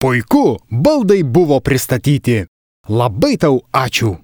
Puiku, baldai buvo pristatyti. Labai tau ačiū.